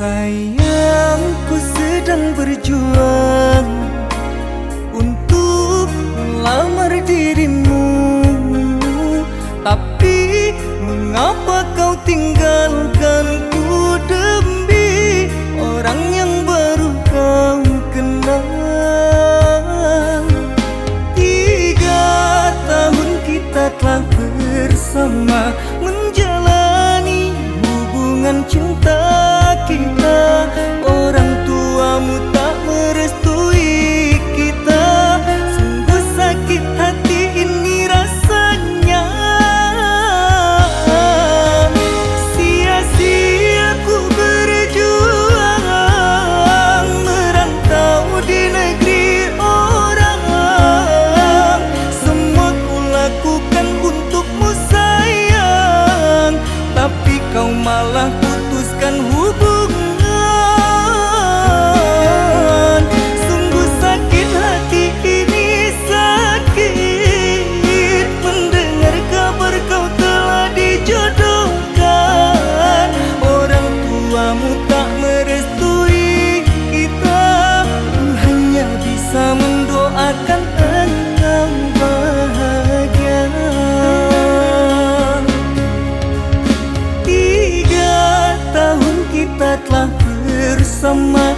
Sayangku sedang berjuang Untuk melamar dirimu. Tapi mengapa kau tinggal akan hubung remah